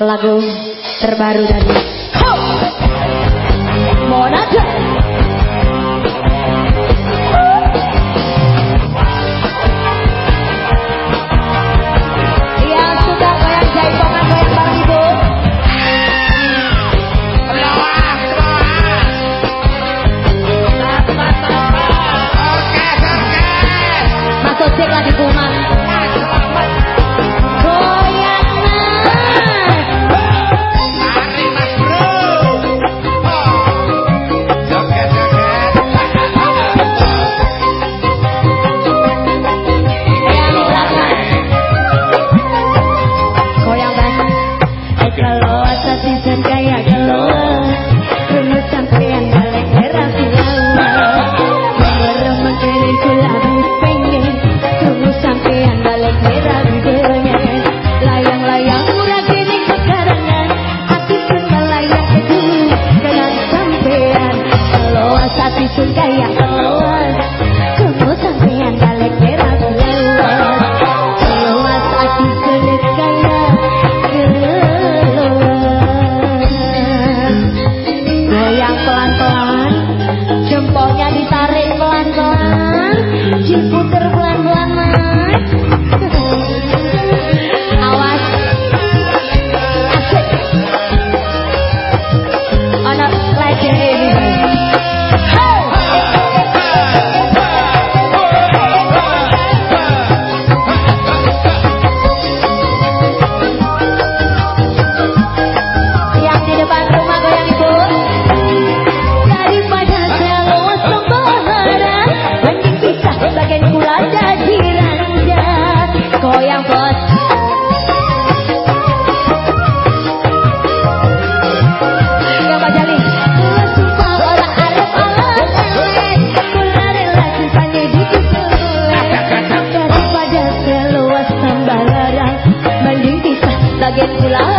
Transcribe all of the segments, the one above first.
lagu terbaru dari Ho! Monata. papi soy Gaia. kaget pulang.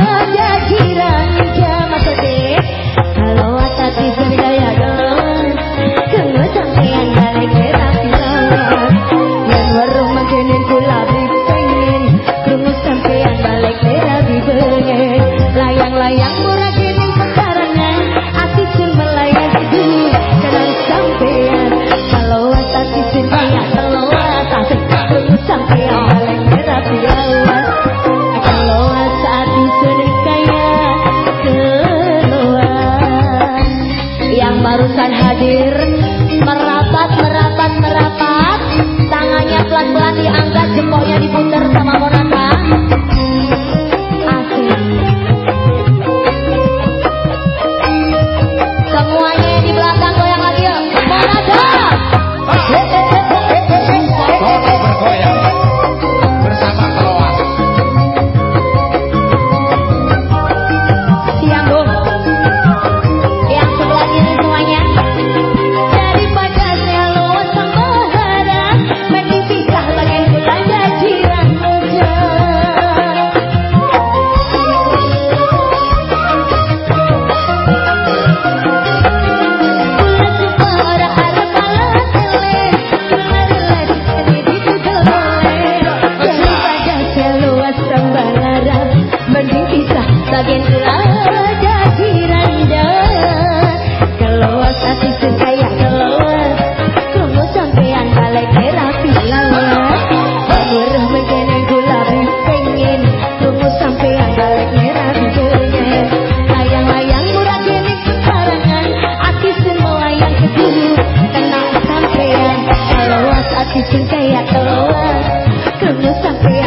sampai